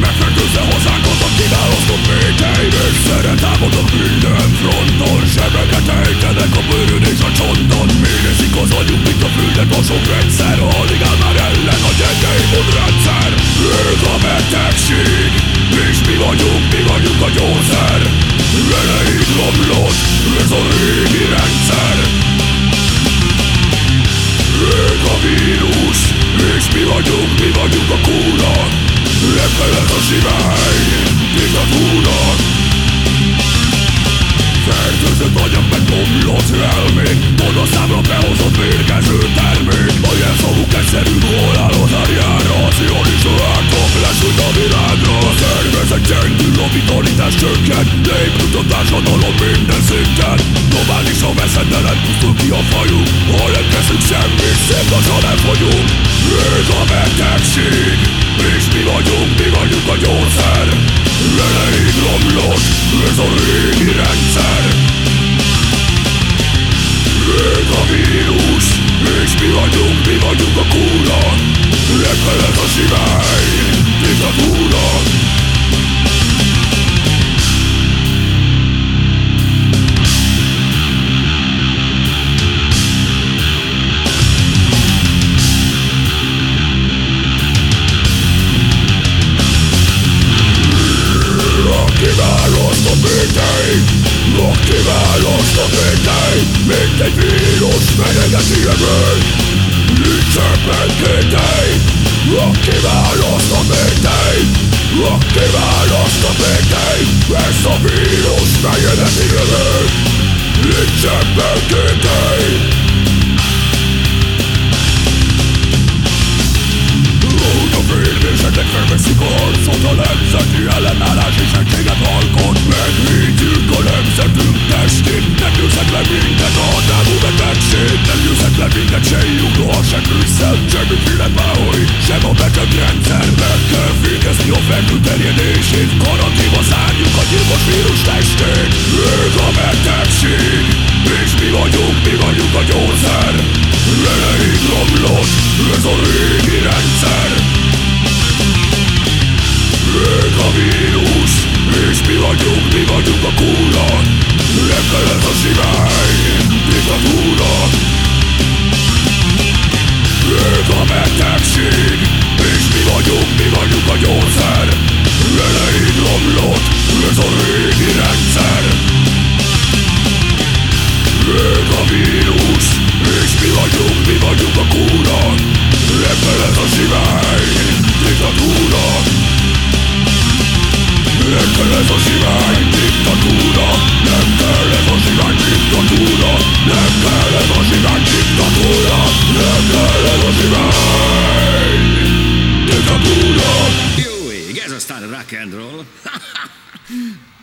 Megfertőzze hazánkat a kiválasztott méteim És szeret álmodom minden fronton Sebeket sivány Diktatúra Fertőzött agyam meg bomlott Oda számra behozott mérgező termék A jelszavuk egyszerű az árjára A cionista ártok lesült a világra A szervezet gyengül, a vitalitás csökken Leépült a társadalom minden szinten Globálisan veszettelen pusztul ki a fajuk Ha nem teszünk semmit, szép lassan elfogyunk Ég a betegség És mi vagyunk, mi méteim Aki választ a méteim Mint egy vírus fenyegeti ebben kéteim Aki választ a méteim Aki választ a méteim Ez a vírus fenyegeti ebben vagyunk, mi vagyunk a kúra a rock and roll.